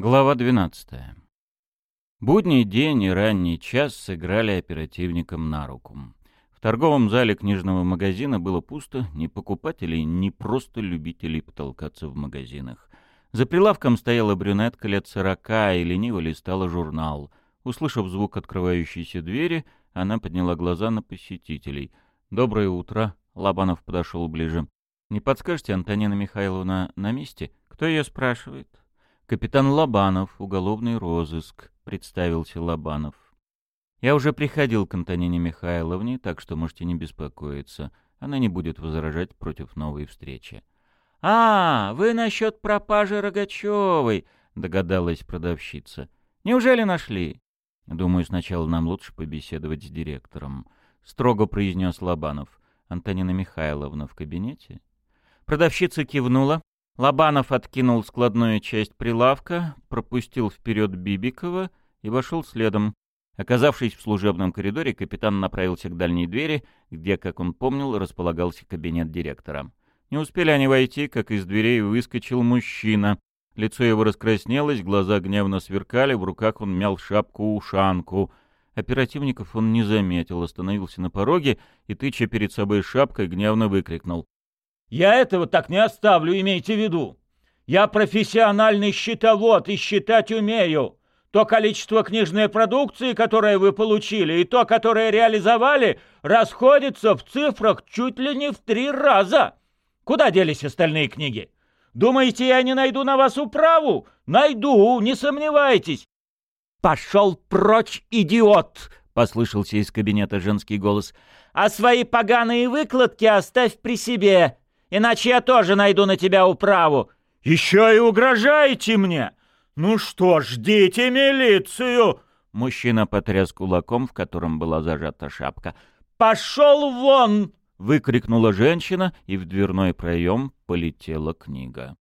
Глава 12. Будний день и ранний час сыграли оперативникам на руку. В торговом зале книжного магазина было пусто, ни покупателей, ни просто любителей потолкаться в магазинах. За прилавком стояла брюнетка лет сорока и лениво листала журнал. Услышав звук открывающейся двери, она подняла глаза на посетителей. «Доброе утро!» — Лобанов подошел ближе. «Не подскажете, Антонина Михайловна на месте? Кто ее спрашивает?» «Капитан Лобанов, уголовный розыск», — представился Лобанов. «Я уже приходил к Антонине Михайловне, так что можете не беспокоиться. Она не будет возражать против новой встречи». «А, вы насчет пропажи Рогачевой», — догадалась продавщица. «Неужели нашли?» «Думаю, сначала нам лучше побеседовать с директором», — строго произнес Лобанов. «Антонина Михайловна в кабинете?» Продавщица кивнула. Лобанов откинул складную часть прилавка, пропустил вперед Бибикова и вошел следом. Оказавшись в служебном коридоре, капитан направился к дальней двери, где, как он помнил, располагался кабинет директора. Не успели они войти, как из дверей выскочил мужчина. Лицо его раскраснелось, глаза гневно сверкали, в руках он мял шапку-ушанку. Оперативников он не заметил, остановился на пороге и, тыча перед собой шапкой, гневно выкрикнул. Я этого так не оставлю, имейте в виду. Я профессиональный счетовод и считать умею. То количество книжной продукции, которое вы получили, и то, которое реализовали, расходится в цифрах чуть ли не в три раза. Куда делись остальные книги? Думаете, я не найду на вас управу? Найду, не сомневайтесь. Пошел прочь, идиот! Послышался из кабинета женский голос. А свои поганые выкладки оставь при себе иначе я тоже найду на тебя управу. Еще и угрожаете мне? Ну что ждите милицию!» Мужчина потряс кулаком, в котором была зажата шапка. «Пошел вон!» — выкрикнула женщина, и в дверной проем полетела книга.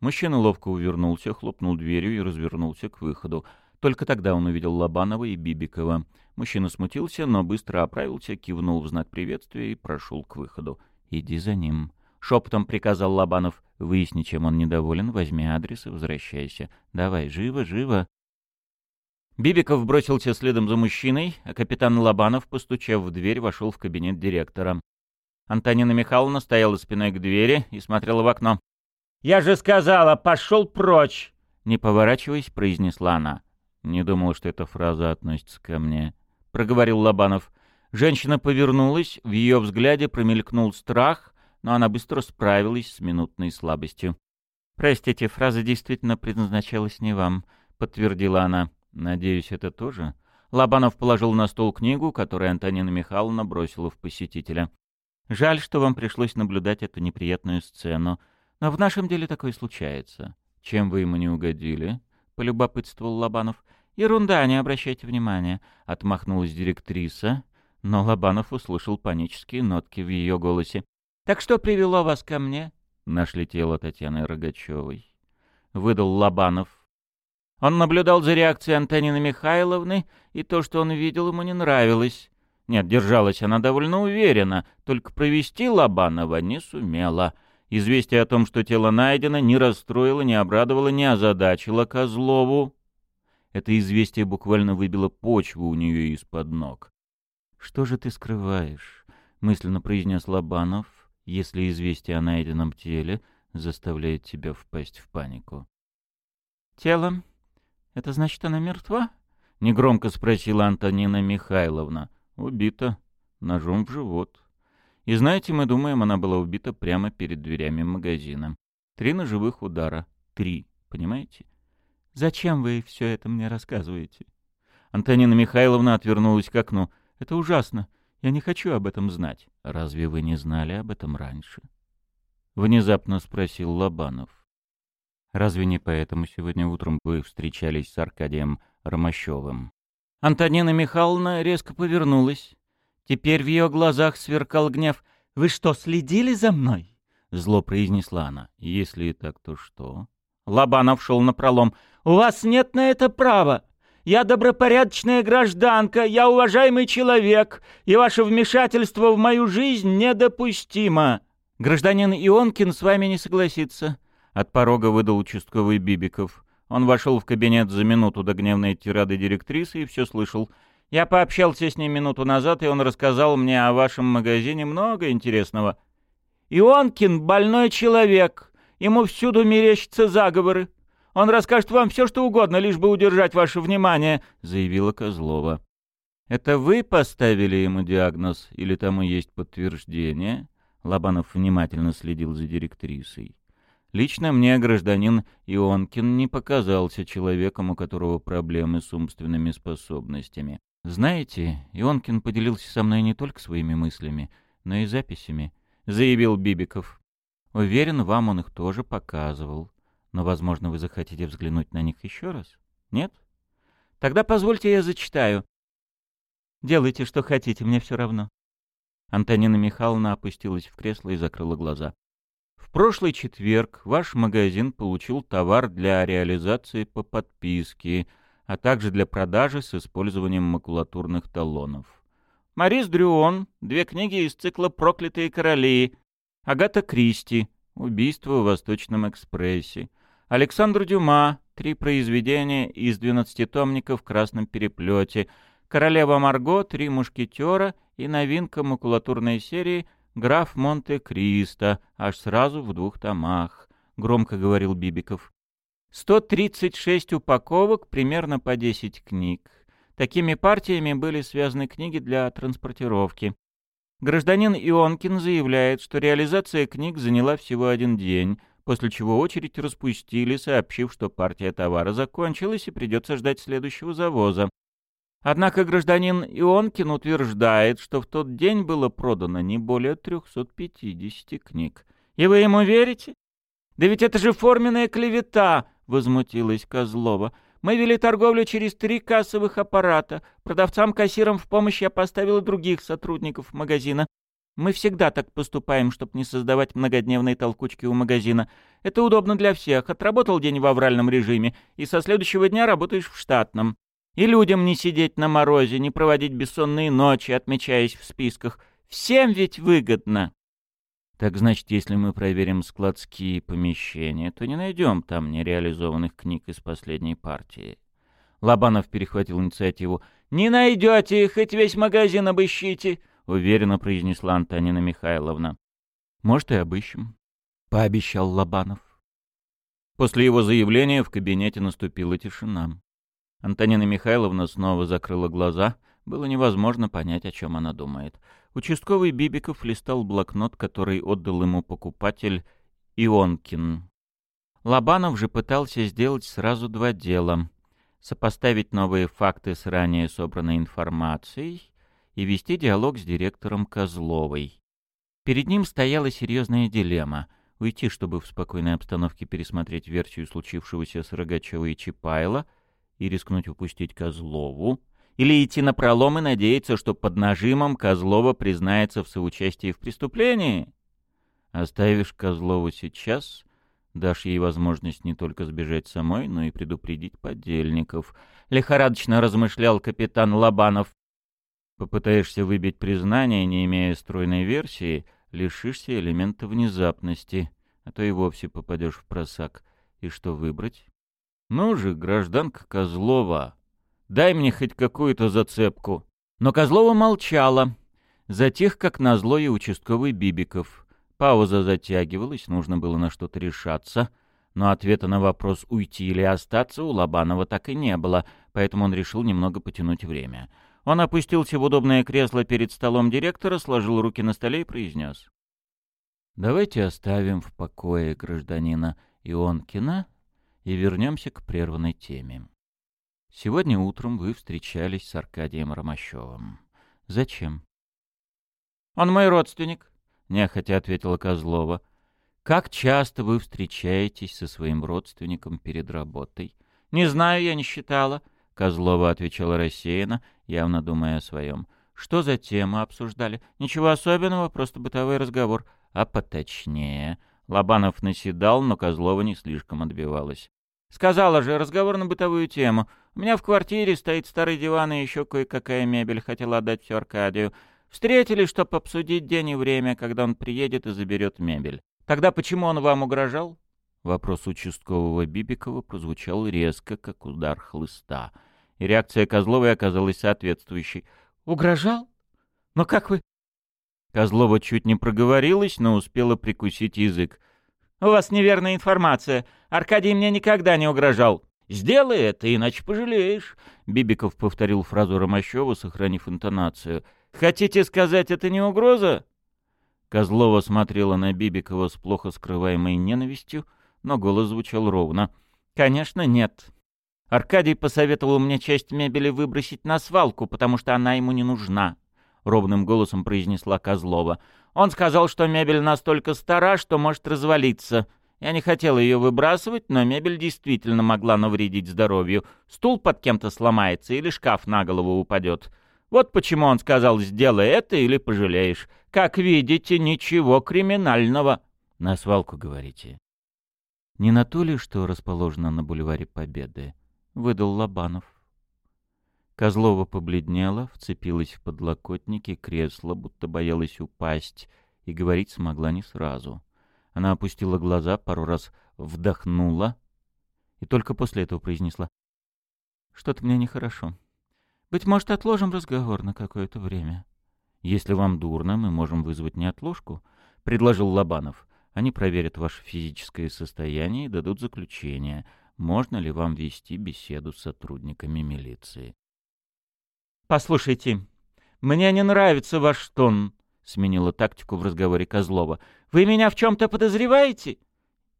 Мужчина ловко увернулся, хлопнул дверью и развернулся к выходу. Только тогда он увидел Лобанова и Бибикова. Мужчина смутился, но быстро оправился, кивнул в знак приветствия и прошел к выходу. «Иди за ним», Шепотом приказал Лобанов. Выясни, чем он недоволен, возьми адрес и возвращайся. Давай, живо, живо. Бибиков бросился следом за мужчиной, а капитан Лобанов, постучав в дверь, вошел в кабинет директора. Антонина Михайловна стояла спиной к двери и смотрела в окно. «Я же сказала, пошел прочь!» Не поворачиваясь, произнесла она. «Не думал, что эта фраза относится ко мне», — проговорил Лобанов. Женщина повернулась, в ее взгляде промелькнул страх, но она быстро справилась с минутной слабостью. «Простите, фраза действительно предназначалась не вам», — подтвердила она. «Надеюсь, это тоже?» Лобанов положил на стол книгу, которую Антонина Михайловна бросила в посетителя. «Жаль, что вам пришлось наблюдать эту неприятную сцену, но в нашем деле такое случается». «Чем вы ему не угодили?» — полюбопытствовал Лобанов. «Ерунда, не обращайте внимания», — отмахнулась директриса, но Лобанов услышал панические нотки в ее голосе. Так что привело вас ко мне? Нашли тело Татьяны Рогачевой. Выдал Лобанов. Он наблюдал за реакцией Антонины Михайловны, и то, что он видел, ему не нравилось. Нет, держалась она довольно уверенно, только провести Лобанова не сумела. Известие о том, что тело найдено, не расстроило, не обрадовало, не озадачило Козлову. Это известие буквально выбило почву у нее из-под ног. «Что же ты скрываешь?» — мысленно произнес Лобанов если известие о найденном теле заставляет тебя впасть в панику. «Тело? Это значит, она мертва?» — негромко спросила Антонина Михайловна. «Убита. Ножом в живот. И знаете, мы думаем, она была убита прямо перед дверями магазина. Три ножевых удара. Три. Понимаете? Зачем вы все это мне рассказываете?» Антонина Михайловна отвернулась к окну. «Это ужасно. Я не хочу об этом знать. Разве вы не знали об этом раньше? Внезапно спросил Лобанов. Разве не поэтому сегодня утром вы встречались с Аркадием Ромащевым? Антонина Михайловна резко повернулась. Теперь в ее глазах сверкал гнев. «Вы что, следили за мной?» Зло произнесла она. «Если так, то что?» Лобанов шел на пролом. «У вас нет на это права. Я добропорядочная гражданка, я уважаемый человек, и ваше вмешательство в мою жизнь недопустимо. Гражданин Ионкин с вами не согласится. От порога выдал участковый Бибиков. Он вошел в кабинет за минуту до гневной тирады директрисы и все слышал. «Я пообщался с ним минуту назад, и он рассказал мне о вашем магазине много интересного». «Ионкин — больной человек. Ему всюду мерещатся заговоры. Он расскажет вам все, что угодно, лишь бы удержать ваше внимание», — заявила Козлова. «Это вы поставили ему диагноз или тому есть подтверждение?» Лобанов внимательно следил за директрисой. Лично мне гражданин Ионкин не показался человеком, у которого проблемы с умственными способностями. Знаете, Ионкин поделился со мной не только своими мыслями, но и записями, заявил Бибиков. Уверен, вам он их тоже показывал. Но, возможно, вы захотите взглянуть на них еще раз? Нет? Тогда позвольте я зачитаю. Делайте, что хотите, мне все равно. Антонина Михайловна опустилась в кресло и закрыла глаза прошлый четверг ваш магазин получил товар для реализации по подписке, а также для продажи с использованием макулатурных талонов. Марис Дрюон, две книги из цикла «Проклятые короли», Агата Кристи, «Убийство в Восточном экспрессе», Александр Дюма, три произведения из двенадцатитомника в красном переплете, «Королева Марго», «Три мушкетера» и новинка макулатурной серии «Граф Монте-Кристо», аж сразу в двух томах, — громко говорил Бибиков. «Сто тридцать шесть упаковок, примерно по десять книг. Такими партиями были связаны книги для транспортировки. Гражданин Ионкин заявляет, что реализация книг заняла всего один день, после чего очередь распустили, сообщив, что партия товара закончилась и придется ждать следующего завоза. Однако гражданин Ионкин утверждает, что в тот день было продано не более 350 книг. И вы ему верите? Да ведь это же форменная клевета, возмутилась Козлова. Мы вели торговлю через три кассовых аппарата. Продавцам-кассирам в помощь я поставила других сотрудников магазина. Мы всегда так поступаем, чтобы не создавать многодневные толкучки у магазина. Это удобно для всех. Отработал день в авральном режиме, и со следующего дня работаешь в штатном. И людям не сидеть на морозе, не проводить бессонные ночи, отмечаясь в списках. Всем ведь выгодно. Так значит, если мы проверим складские помещения, то не найдем там нереализованных книг из последней партии. Лобанов перехватил инициативу. «Не найдете, хоть весь магазин обыщите», — уверенно произнесла Антонина Михайловна. «Может, и обыщем», — пообещал Лобанов. После его заявления в кабинете наступила тишина. Антонина Михайловна снова закрыла глаза. Было невозможно понять, о чем она думает. Участковый Бибиков листал блокнот, который отдал ему покупатель Ионкин. Лобанов же пытался сделать сразу два дела. Сопоставить новые факты с ранее собранной информацией и вести диалог с директором Козловой. Перед ним стояла серьезная дилемма — уйти, чтобы в спокойной обстановке пересмотреть версию случившегося с Рогачевой и Чапайло — и рискнуть упустить Козлову, или идти на пролом и надеяться, что под нажимом Козлова признается в соучастии в преступлении? Оставишь Козлову сейчас, дашь ей возможность не только сбежать самой, но и предупредить подельников. Лихорадочно размышлял капитан Лобанов. Попытаешься выбить признание, не имея стройной версии, лишишься элемента внезапности, а то и вовсе попадешь в просак. И что выбрать? «Ну же, гражданка Козлова, дай мне хоть какую-то зацепку». Но Козлова молчала. Затих, как назло, и участковый Бибиков. Пауза затягивалась, нужно было на что-то решаться. Но ответа на вопрос «уйти или остаться» у Лобанова так и не было, поэтому он решил немного потянуть время. Он опустился в удобное кресло перед столом директора, сложил руки на столе и произнес. «Давайте оставим в покое гражданина Ионкина и вернемся к прерванной теме. Сегодня утром вы встречались с Аркадием Ромащевым. Зачем? Он мой родственник, нехотя ответила Козлова. Как часто вы встречаетесь со своим родственником перед работой? Не знаю, я не считала. Козлова отвечала рассеянно, явно думая о своем. Что за тему обсуждали? Ничего особенного, просто бытовой разговор. А поточнее. Лобанов наседал, но Козлова не слишком отбивалась. Сказала же, разговор на бытовую тему. У меня в квартире стоит старый диван и еще кое-какая мебель. Хотела отдать все Аркадию. Встретились, чтобы обсудить день и время, когда он приедет и заберет мебель. Тогда почему он вам угрожал? Вопрос участкового Бибикова прозвучал резко, как удар хлыста. И реакция Козловой оказалась соответствующей. «Угрожал? Но как вы...» Козлова чуть не проговорилась, но успела прикусить язык. «У вас неверная информация. Аркадий мне никогда не угрожал. Сделай это, иначе пожалеешь», — Бибиков повторил фразу Ромащева, сохранив интонацию. «Хотите сказать, это не угроза?» Козлова смотрела на Бибикова с плохо скрываемой ненавистью, но голос звучал ровно. «Конечно, нет. Аркадий посоветовал мне часть мебели выбросить на свалку, потому что она ему не нужна», — ровным голосом произнесла Козлова. «Он сказал, что мебель настолько стара, что может развалиться. Я не хотела ее выбрасывать, но мебель действительно могла навредить здоровью. Стул под кем-то сломается или шкаф на голову упадет. Вот почему он сказал «сделай это или пожалеешь». Как видите, ничего криминального. На свалку, говорите. Не на то ли, что расположено на бульваре Победы, выдал Лобанов. Козлова побледнела, вцепилась в подлокотники кресла, будто боялась упасть, и говорить смогла не сразу. Она опустила глаза, пару раз вдохнула и только после этого произнесла. «Что-то мне нехорошо. Быть может, отложим разговор на какое-то время?» «Если вам дурно, мы можем вызвать неотложку», — предложил Лобанов. Они проверят ваше физическое состояние и дадут заключение, можно ли вам вести беседу с сотрудниками милиции. «Послушайте, мне не нравится ваш тон», — сменила тактику в разговоре Козлова. «Вы меня в чем-то подозреваете?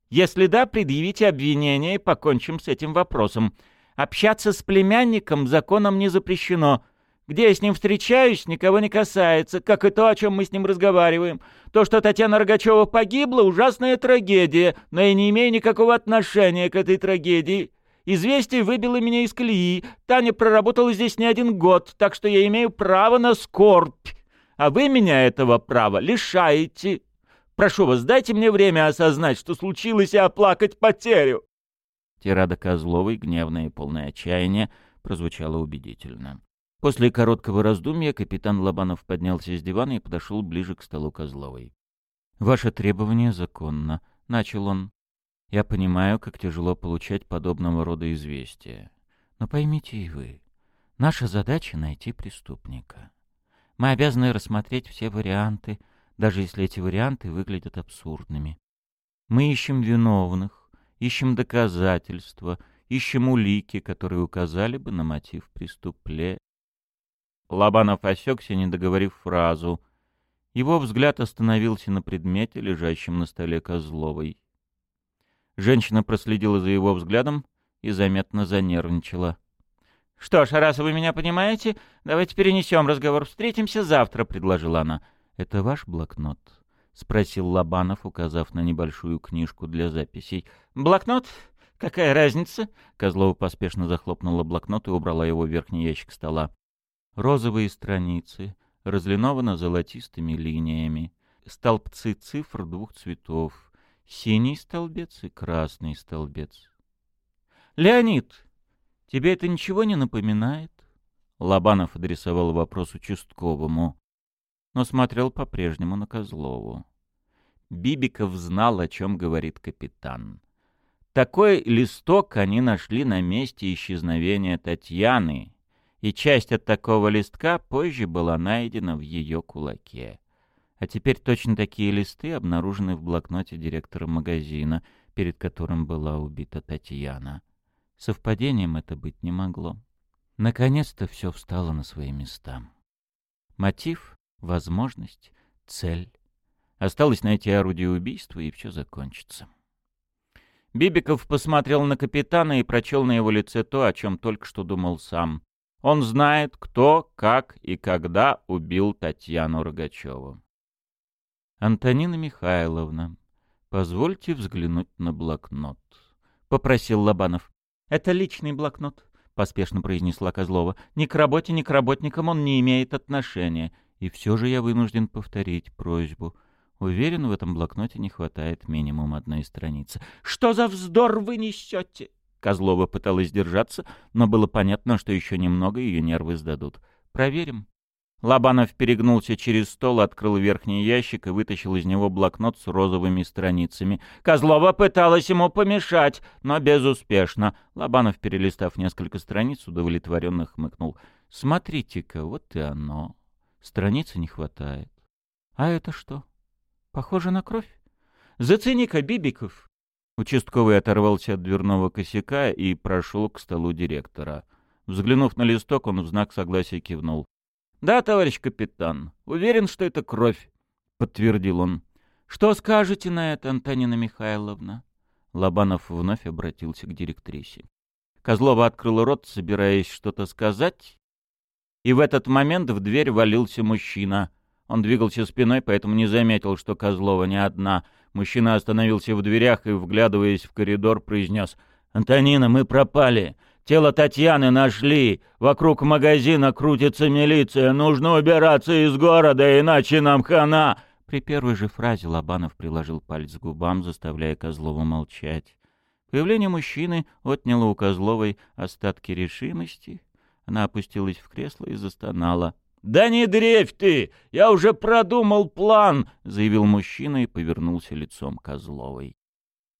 Если да, предъявите обвинение и покончим с этим вопросом. Общаться с племянником законом не запрещено». Где я с ним встречаюсь, никого не касается, как и то, о чем мы с ним разговариваем. То, что Татьяна Рогачева погибла, ужасная трагедия, но я не имею никакого отношения к этой трагедии. Известие выбило меня из колеи. Таня проработала здесь не один год, так что я имею право на скорбь. А вы меня этого права лишаете. Прошу вас, дайте мне время осознать, что случилось, и оплакать потерю. Тирада Козловой, гневная и полное отчаяния, прозвучала убедительно. После короткого раздумья капитан Лобанов поднялся с дивана и подошел ближе к столу Козловой. «Ваше требование законно», — начал он. «Я понимаю, как тяжело получать подобного рода известия. Но поймите и вы, наша задача — найти преступника. Мы обязаны рассмотреть все варианты, даже если эти варианты выглядят абсурдными. Мы ищем виновных, ищем доказательства, ищем улики, которые указали бы на мотив преступления. Лобанов осекся, не договорив фразу. Его взгляд остановился на предмете, лежащем на столе Козловой. Женщина проследила за его взглядом и заметно занервничала. — Что ж, раз вы меня понимаете, давайте перенесем разговор. Встретимся завтра, — предложила она. — Это ваш блокнот? — спросил Лобанов, указав на небольшую книжку для записей. — Блокнот? Какая разница? Козлова поспешно захлопнула блокнот и убрала его в верхний ящик стола. Розовые страницы, разлинованы золотистыми линиями, столбцы цифр двух цветов, синий столбец и красный столбец. «Леонид, тебе это ничего не напоминает?» Лобанов адресовал вопрос участковому, но смотрел по-прежнему на Козлову. Бибиков знал, о чем говорит капитан. Такой листок они нашли на месте исчезновения Татьяны, и часть от такого листка позже была найдена в ее кулаке. А теперь точно такие листы обнаружены в блокноте директора магазина, перед которым была убита Татьяна. Совпадением это быть не могло. Наконец-то все встало на свои места. Мотив, возможность, цель. Осталось найти орудие убийства, и все закончится. Бибиков посмотрел на капитана и прочел на его лице то, о чем только что думал сам. Он знает, кто, как и когда убил Татьяну Рогачеву. «Антонина Михайловна, позвольте взглянуть на блокнот», — попросил Лобанов. «Это личный блокнот», — поспешно произнесла Козлова. «Ни к работе, ни к работникам он не имеет отношения. И все же я вынужден повторить просьбу. Уверен, в этом блокноте не хватает минимум одной страницы». «Что за вздор вы несете?» Козлова пыталась держаться, но было понятно, что еще немного ее нервы сдадут. «Проверим». Лобанов перегнулся через стол, открыл верхний ящик и вытащил из него блокнот с розовыми страницами. Козлова пыталась ему помешать, но безуспешно. Лобанов, перелистав несколько страниц, удовлетворенно хмыкнул. «Смотрите-ка, вот и оно. Страницы не хватает. А это что? Похоже на кровь? Зацени-ка, Бибиков!» Участковый оторвался от дверного косяка и прошел к столу директора. Взглянув на листок, он в знак согласия кивнул. «Да, товарищ капитан, уверен, что это кровь», — подтвердил он. «Что скажете на это, Антонина Михайловна?» Лобанов вновь обратился к директрисе. Козлова открыла рот, собираясь что-то сказать, и в этот момент в дверь валился мужчина. Он двигался спиной, поэтому не заметил, что Козлова не одна. Мужчина остановился в дверях и, вглядываясь в коридор, произнес «Антонина, мы пропали. Тело Татьяны нашли. Вокруг магазина крутится милиция. Нужно убираться из города, иначе нам хана!» При первой же фразе Лобанов приложил палец к губам, заставляя Козлова молчать. Появление мужчины отняло у Козловой остатки решимости. Она опустилась в кресло и застонала. «Да не дрейфь ты! Я уже продумал план!» — заявил мужчина и повернулся лицом Козловой.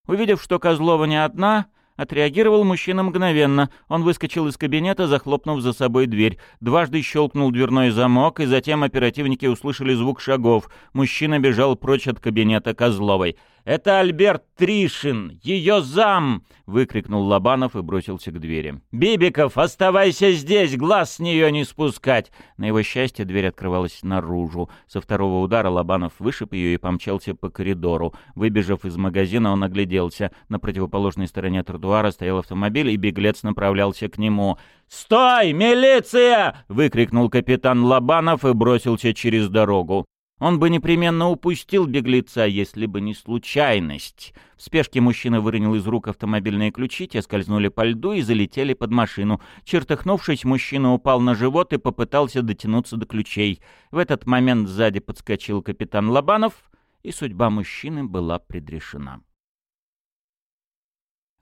Увидев, что Козлова не одна, Отреагировал мужчина мгновенно. Он выскочил из кабинета, захлопнув за собой дверь. Дважды щелкнул дверной замок, и затем оперативники услышали звук шагов. Мужчина бежал прочь от кабинета Козловой. «Это Альберт Тришин, ее зам!» — выкрикнул Лобанов и бросился к двери. «Бибиков, оставайся здесь, глаз с нее не спускать!» На его счастье дверь открывалась наружу. Со второго удара Лобанов вышиб ее и помчался по коридору. Выбежав из магазина, он огляделся. На противоположной стороне тротуара стоял автомобиль, и беглец направлялся к нему. «Стой, милиция!» — выкрикнул капитан Лобанов и бросился через дорогу. Он бы непременно упустил беглеца, если бы не случайность. В спешке мужчина выронил из рук автомобильные ключи, те скользнули по льду и залетели под машину. Чертыхнувшись, мужчина упал на живот и попытался дотянуться до ключей. В этот момент сзади подскочил капитан Лобанов, и судьба мужчины была предрешена.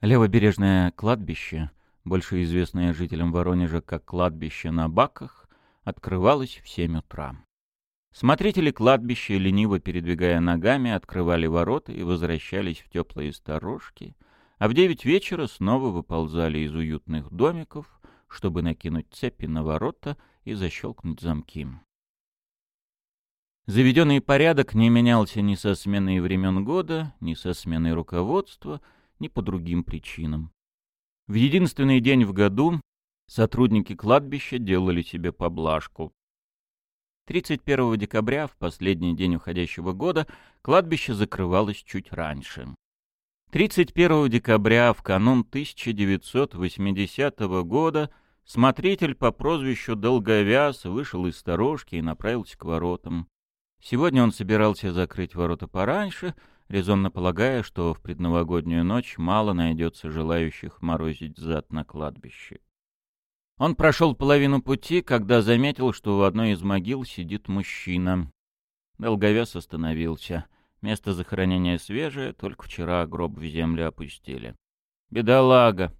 Левобережное кладбище, больше известное жителям Воронежа как кладбище на Баках, открывалось в семь утра. Смотрители кладбища, лениво передвигая ногами, открывали ворота и возвращались в теплые сторожки, а в девять вечера снова выползали из уютных домиков, чтобы накинуть цепи на ворота и защелкнуть замки. Заведенный порядок не менялся ни со сменой времен года, ни со сменой руководства, ни по другим причинам. В единственный день в году сотрудники кладбища делали себе поблажку. 31 декабря, в последний день уходящего года, кладбище закрывалось чуть раньше. 31 декабря, в канун 1980 года, смотритель по прозвищу Долговяз вышел из сторожки и направился к воротам. Сегодня он собирался закрыть ворота пораньше, резонно полагая, что в предновогоднюю ночь мало найдется желающих морозить зад на кладбище. Он прошел половину пути, когда заметил, что в одной из могил сидит мужчина. Долговес остановился. Место захоронения свежее, только вчера гроб в землю опустили. «Бедолага!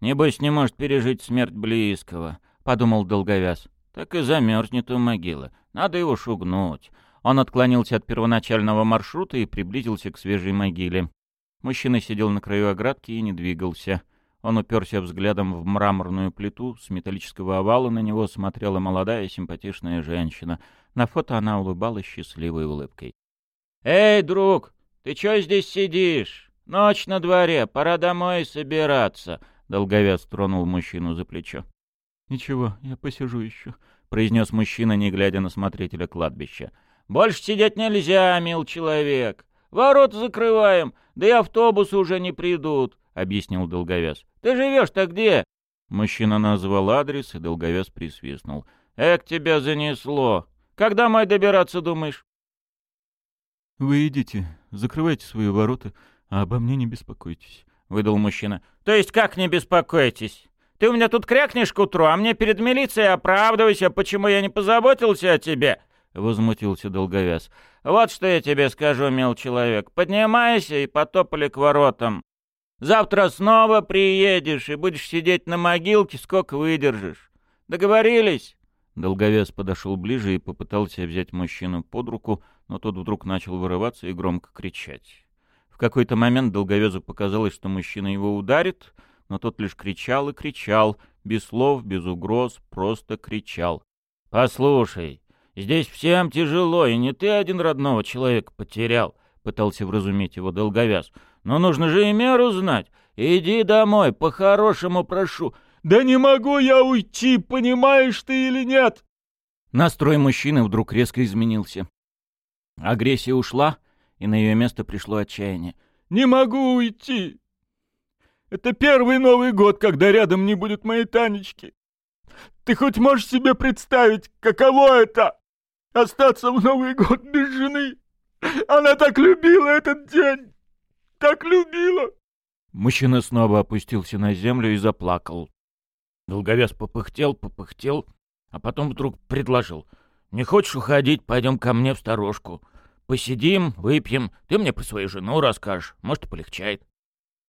Небось, не может пережить смерть близкого», — подумал Долговяз. «Так и замерзнет у могилы. Надо его шугнуть». Он отклонился от первоначального маршрута и приблизился к свежей могиле. Мужчина сидел на краю оградки и не двигался. Он уперся взглядом в мраморную плиту, с металлического овала на него смотрела молодая симпатичная женщина. На фото она улыбалась счастливой улыбкой. «Эй, друг, ты чё здесь сидишь? Ночь на дворе, пора домой собираться», — долговец тронул мужчину за плечо. «Ничего, я посижу еще», — произнес мужчина, не глядя на смотрителя кладбища. «Больше сидеть нельзя, мил человек. Ворот закрываем, да и автобусы уже не придут объяснил Долговяз. «Ты живешь-то где?» Мужчина назвал адрес, и Долговяз присвистнул. «Эк, тебя занесло! Как домой добираться, думаешь?» «Вы идите, закрывайте свои ворота, а обо мне не беспокойтесь», — выдал мужчина. «То есть как не беспокойтесь? Ты у меня тут крякнешь к утру, а мне перед милицией оправдывайся, почему я не позаботился о тебе?» — возмутился Долговяз. «Вот что я тебе скажу, мил человек. Поднимайся и потопали к воротам. Завтра снова приедешь и будешь сидеть на могилке, сколько выдержишь. Договорились?» Долговес подошел ближе и попытался взять мужчину под руку, но тот вдруг начал вырываться и громко кричать. В какой-то момент Долговезу показалось, что мужчина его ударит, но тот лишь кричал и кричал, без слов, без угроз, просто кричал. «Послушай, здесь всем тяжело, и не ты один родного человека потерял», — пытался вразуметь его Долговяз. «Но нужно же и меру знать. Иди домой, по-хорошему прошу». «Да не могу я уйти, понимаешь ты или нет?» Настрой мужчины вдруг резко изменился. Агрессия ушла, и на ее место пришло отчаяние. «Не могу уйти! Это первый Новый год, когда рядом не будет моей Танечки. Ты хоть можешь себе представить, каково это — остаться в Новый год без жены? Она так любила этот день! Так любила!» Мужчина снова опустился на землю и заплакал. Долговес попыхтел, попыхтел, а потом вдруг предложил. «Не хочешь уходить? Пойдем ко мне в сторожку. Посидим, выпьем, ты мне про свою жену расскажешь, может, полегчает».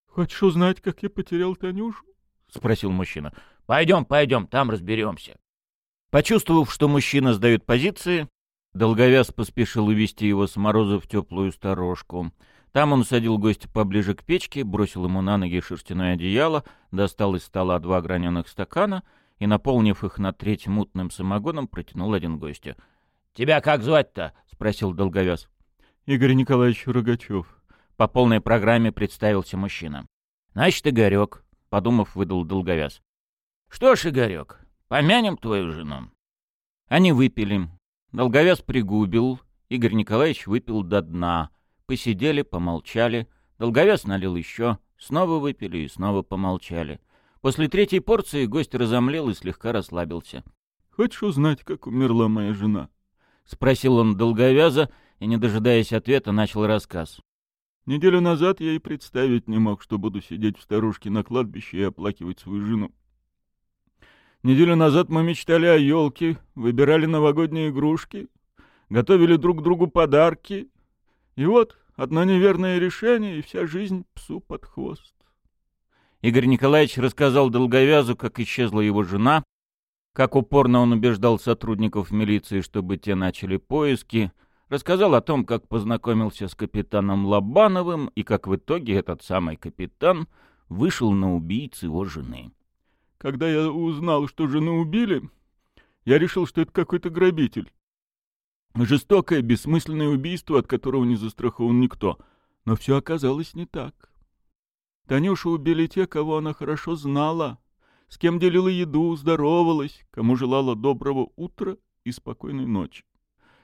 «Хочешь узнать, как я потерял Танюшу?» — спросил мужчина. «Пойдем, пойдем, там разберемся». Почувствовав, что мужчина сдает позиции, Долговяз поспешил увести его с мороза в теплую сторожку. Там он садил гостя поближе к печке, бросил ему на ноги шерстяное одеяло, достал из стола два граненых стакана и, наполнив их на треть мутным самогоном, протянул один гостю. «Тебя как звать-то?» — спросил Долговяз. «Игорь Николаевич Рогачев». По полной программе представился мужчина. «Значит, Игорек», — подумав, выдал Долговяз. «Что ж, Игорек, помянем твою жену». Они выпили. Долговяз пригубил, Игорь Николаевич выпил до дна — Посидели, помолчали. Долговяз налил еще. Снова выпили и снова помолчали. После третьей порции гость разомлел и слегка расслабился. — Хочешь узнать, как умерла моя жена? — спросил он долговяза и, не дожидаясь ответа, начал рассказ. Неделю назад я и представить не мог, что буду сидеть в старушке на кладбище и оплакивать свою жену. Неделю назад мы мечтали о елке, выбирали новогодние игрушки, готовили друг другу подарки, и вот одно неверное решение, и вся жизнь псу под хвост. Игорь Николаевич рассказал Долговязу, как исчезла его жена, как упорно он убеждал сотрудников милиции, чтобы те начали поиски, рассказал о том, как познакомился с капитаном Лобановым и как в итоге этот самый капитан вышел на убийц его жены. Когда я узнал, что жену убили, я решил, что это какой-то грабитель. Жестокое, бессмысленное убийство, от которого не застрахован никто. Но все оказалось не так. Танюшу убили те, кого она хорошо знала, с кем делила еду, здоровалась, кому желала доброго утра и спокойной ночи.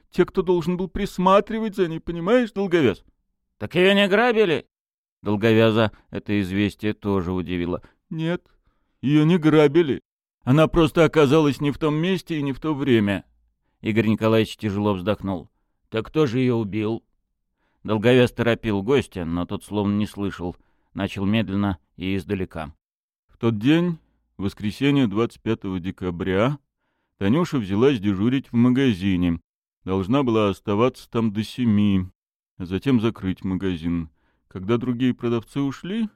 Те, кто должен был присматривать за ней, понимаешь, Долговяз? — Так ее не грабили? Долговяза это известие тоже удивило. — Нет, ее не грабили. Она просто оказалась не в том месте и не в то время. Игорь Николаевич тяжело вздохнул. «Так кто же ее убил?» Долговяз торопил гостя, но тот словно не слышал. Начал медленно и издалека. В тот день, воскресенье 25 декабря, Танюша взялась дежурить в магазине. Должна была оставаться там до семи, а затем закрыть магазин. Когда другие продавцы ушли,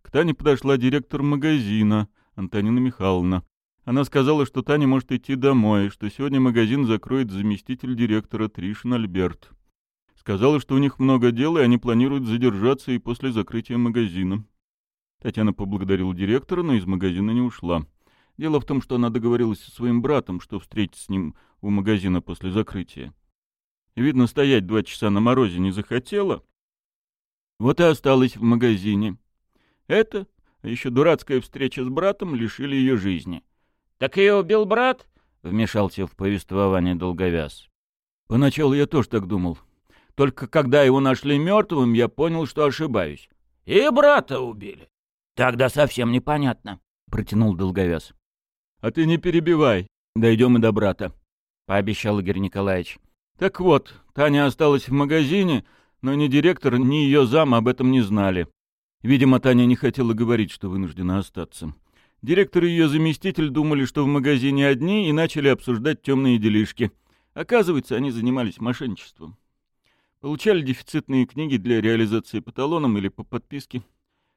к Тане подошла директор магазина, Антонина Михайловна. Она сказала, что Таня может идти домой, что сегодня магазин закроет заместитель директора Тришин Альберт. Сказала, что у них много дел, и они планируют задержаться и после закрытия магазина. Татьяна поблагодарила директора, но из магазина не ушла. Дело в том, что она договорилась со своим братом, что встретится с ним у магазина после закрытия. Видно, стоять два часа на морозе не захотела. Вот и осталась в магазине. Это, а еще дурацкая встреча с братом, лишили ее жизни. «Так ее убил брат?» — вмешался в повествование долговяз. «Поначалу я тоже так думал. Только когда его нашли мертвым, я понял, что ошибаюсь». «И брата убили?» «Тогда совсем непонятно», — протянул долговяз. «А ты не перебивай. Дойдем и до брата», — пообещал Игорь Николаевич. «Так вот, Таня осталась в магазине, но ни директор, ни ее зам об этом не знали. Видимо, Таня не хотела говорить, что вынуждена остаться. Директор и ее заместитель думали, что в магазине одни, и начали обсуждать темные делишки. Оказывается, они занимались мошенничеством. Получали дефицитные книги для реализации по талонам или по подписке.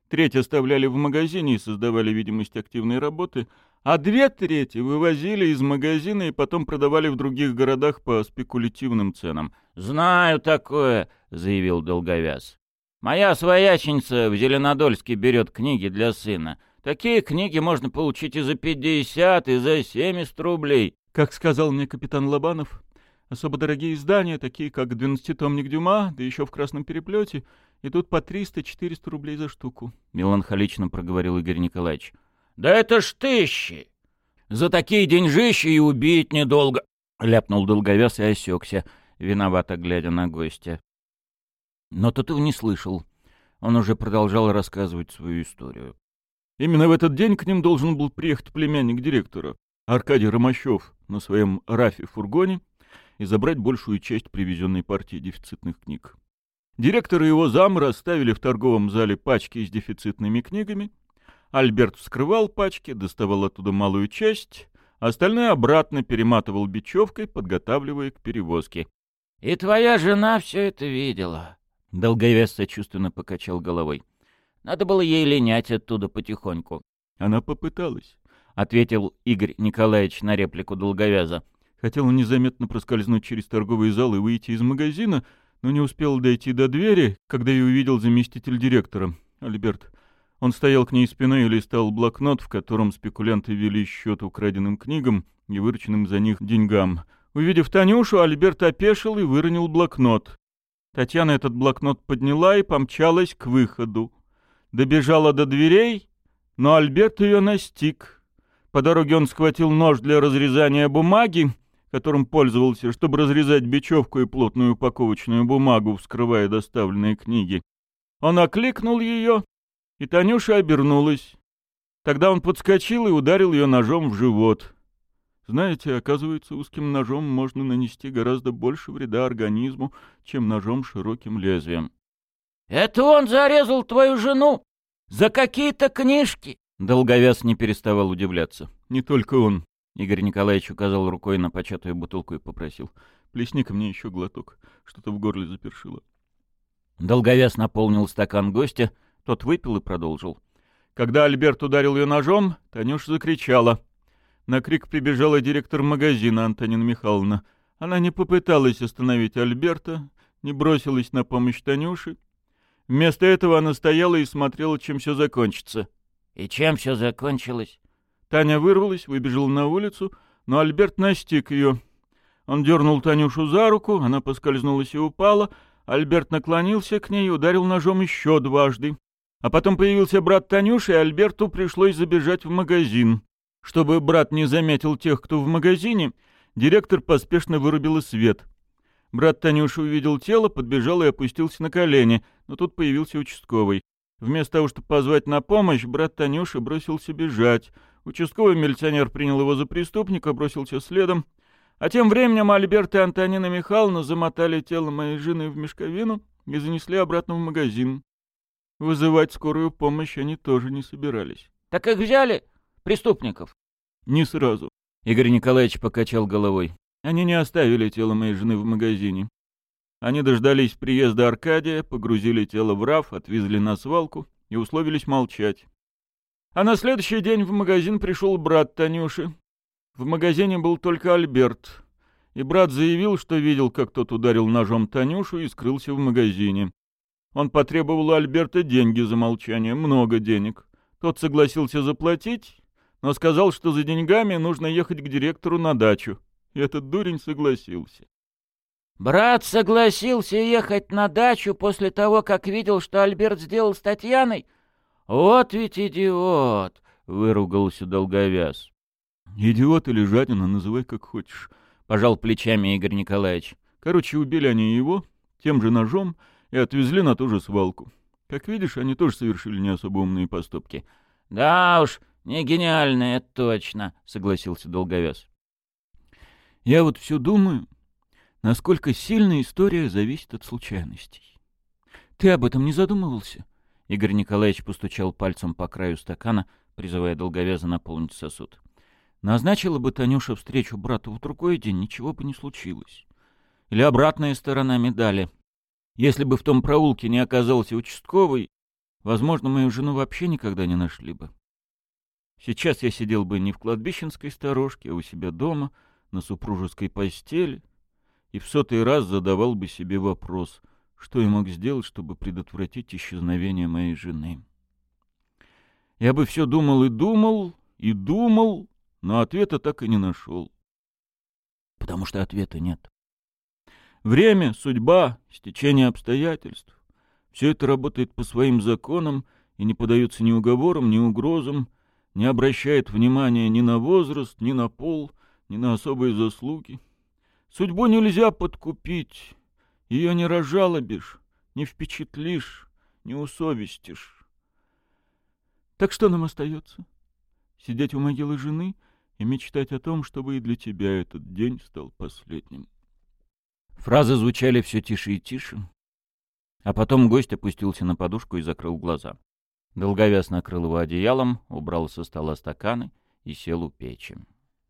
треть оставляли в магазине и создавали видимость активной работы, а две трети вывозили из магазина и потом продавали в других городах по спекулятивным ценам. «Знаю такое», — заявил Долговяз. «Моя свояченица в Зеленодольске берет книги для сына. Такие книги можно получить и за пятьдесят, и за семьдесят рублей». Как сказал мне капитан Лобанов, особо дорогие издания, такие как «Двенадцатитомник Дюма», да еще в красном переплете, идут по триста-четыреста рублей за штуку. Меланхолично проговорил Игорь Николаевич. «Да это ж тысячи! За такие деньжищи и убить недолго!» — ляпнул долговяз и осекся, виновато глядя на гостя. Но его не слышал. Он уже продолжал рассказывать свою историю. Именно в этот день к ним должен был приехать племянник директора, Аркадий Ромащев, на своем рафе-фургоне и забрать большую часть привезенной партии дефицитных книг. Директор и его зам расставили в торговом зале пачки с дефицитными книгами — Альберт вскрывал пачки, доставал оттуда малую часть, а остальное обратно перематывал бечевкой, подготавливая к перевозке. — И твоя жена все это видела? — Долговес сочувственно покачал головой. — Надо было ей линять оттуда потихоньку. — Она попыталась, — ответил Игорь Николаевич на реплику Долговяза. Хотела незаметно проскользнуть через торговый зал и выйти из магазина, но не успел дойти до двери, когда ее увидел заместитель директора. Альберт он стоял к ней спиной и листал блокнот, в котором спекулянты вели счет украденным книгам и вырученным за них деньгам. Увидев Танюшу, Альберт опешил и выронил блокнот. Татьяна этот блокнот подняла и помчалась к выходу. Добежала до дверей, но Альберт ее настиг. По дороге он схватил нож для разрезания бумаги, которым пользовался, чтобы разрезать бечевку и плотную упаковочную бумагу, вскрывая доставленные книги. Он окликнул ее, и Танюша обернулась. Тогда он подскочил и ударил ее ножом в живот. Знаете, оказывается, узким ножом можно нанести гораздо больше вреда организму, чем ножом широким лезвием. — Это он зарезал твою жену? За какие-то книжки? Долговяз не переставал удивляться. — Не только он. Игорь Николаевич указал рукой на початую бутылку и попросил. — Плесни-ка мне еще глоток. Что-то в горле запершило. Долговяз наполнил стакан гостя, тот выпил и продолжил. Когда Альберт ударил ее ножом, Танюша закричала. На крик прибежала директор магазина Антонина Михайловна. Она не попыталась остановить Альберта, не бросилась на помощь Танюше. Вместо этого она стояла и смотрела, чем все закончится. И чем все закончилось? Таня вырвалась, выбежала на улицу, но Альберт настиг ее. Он дернул Танюшу за руку, она поскользнулась и упала. Альберт наклонился к ней и ударил ножом еще дважды. А потом появился брат Танюши, и Альберту пришлось забежать в магазин. Чтобы брат не заметил тех, кто в магазине, директор поспешно вырубил свет. Брат Танюши увидел тело, подбежал и опустился на колени, но тут появился участковый. Вместо того, чтобы позвать на помощь, брат Танюши бросился бежать. Участковый милиционер принял его за преступника, бросился следом. А тем временем Альберт и Антонина Михайловна замотали тело моей жены в мешковину и занесли обратно в магазин. Вызывать скорую помощь они тоже не собирались. — Так их взяли, преступников? — Не сразу. Игорь Николаевич покачал головой. Они не оставили тело моей жены в магазине. Они дождались приезда Аркадия, погрузили тело в раф, отвезли на свалку и условились молчать. А на следующий день в магазин пришел брат Танюши. В магазине был только Альберт. И брат заявил, что видел, как тот ударил ножом Танюшу и скрылся в магазине. Он потребовал у Альберта деньги за молчание, много денег. Тот согласился заплатить, но сказал, что за деньгами нужно ехать к директору на дачу. И этот дурень согласился. «Брат согласился ехать на дачу после того, как видел, что Альберт сделал с Татьяной? Вот ведь идиот!» — выругался долговяз. «Идиот или жадина, называй как хочешь», — пожал плечами Игорь Николаевич. «Короче, убили они его тем же ножом, и отвезли на ту же свалку. Как видишь, они тоже совершили не особо умные поступки. — Да уж, не гениальные, точно, — согласился Долговяз. — Я вот все думаю, насколько сильно история зависит от случайностей. Ты об этом не задумывался? Игорь Николаевич постучал пальцем по краю стакана, призывая Долговяза наполнить сосуд. Назначила бы Танюша встречу брату в другой день, ничего бы не случилось. Или обратная сторона медали — если бы в том проулке не оказался участковый, возможно, мою жену вообще никогда не нашли бы. Сейчас я сидел бы не в кладбищенской сторожке, а у себя дома, на супружеской постели, и в сотый раз задавал бы себе вопрос, что я мог сделать, чтобы предотвратить исчезновение моей жены. Я бы все думал и думал, и думал, но ответа так и не нашел. Потому что ответа нет. Время, судьба, стечение обстоятельств — все это работает по своим законам и не подается ни уговорам, ни угрозам, не обращает внимания ни на возраст, ни на пол, ни на особые заслуги. Судьбу нельзя подкупить, ее не разжалобишь, не впечатлишь, не усовестишь. Так что нам остается? Сидеть у могилы жены и мечтать о том, чтобы и для тебя этот день стал последним. Фразы звучали все тише и тише, а потом гость опустился на подушку и закрыл глаза. Долговяз накрыл его одеялом, убрал со стола стаканы и сел у печи.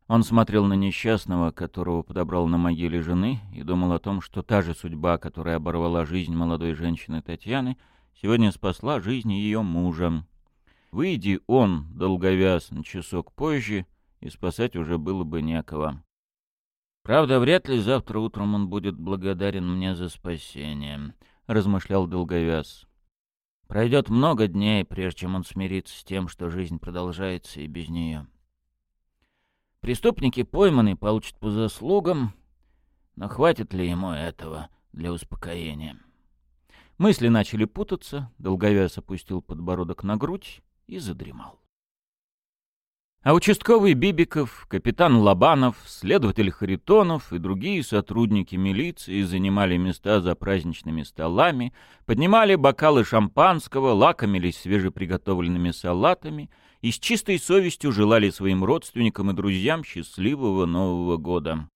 Он смотрел на несчастного, которого подобрал на могиле жены, и думал о том, что та же судьба, которая оборвала жизнь молодой женщины Татьяны, сегодня спасла жизнь ее мужа. Выйди он, долговяз, на часок позже, и спасать уже было бы некого. Правда, вряд ли завтра утром он будет благодарен мне за спасение, — размышлял долговяз. Пройдет много дней, прежде чем он смирится с тем, что жизнь продолжается и без нее. Преступники пойманы, получат по заслугам, но хватит ли ему этого для успокоения? Мысли начали путаться, долговяз опустил подбородок на грудь и задремал. А участковый Бибиков, капитан Лобанов, следователь Харитонов и другие сотрудники милиции занимали места за праздничными столами, поднимали бокалы шампанского, лакомились свежеприготовленными салатами и с чистой совестью желали своим родственникам и друзьям счастливого Нового года.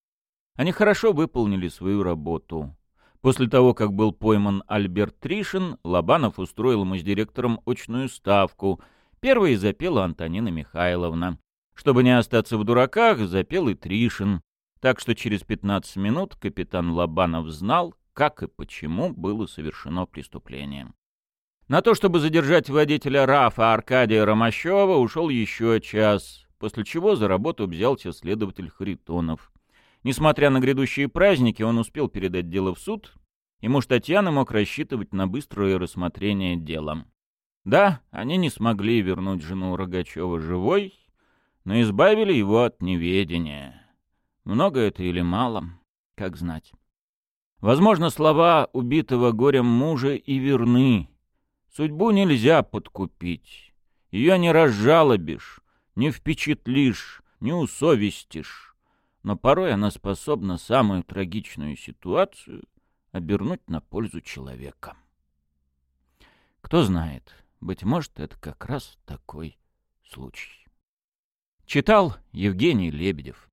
Они хорошо выполнили свою работу. После того, как был пойман Альберт Тришин, Лобанов устроил ему с директором очную ставку — Первой запела Антонина Михайловна. Чтобы не остаться в дураках, запел и Тришин. Так что через 15 минут капитан Лобанов знал, как и почему было совершено преступление. На то, чтобы задержать водителя РАФа Аркадия Ромащева, ушел еще час, после чего за работу взялся следователь Харитонов. Несмотря на грядущие праздники, он успел передать дело в суд, и муж Татьяны мог рассчитывать на быстрое рассмотрение дела. Да, они не смогли вернуть жену Рогачева живой, но избавили его от неведения. Много это или мало, как знать. Возможно, слова убитого горем мужа и верны. Судьбу нельзя подкупить. Ее не разжалобишь, не впечатлишь, не усовестишь. Но порой она способна самую трагичную ситуацию обернуть на пользу человека. Кто знает, быть может, это как раз такой случай. Читал Евгений Лебедев.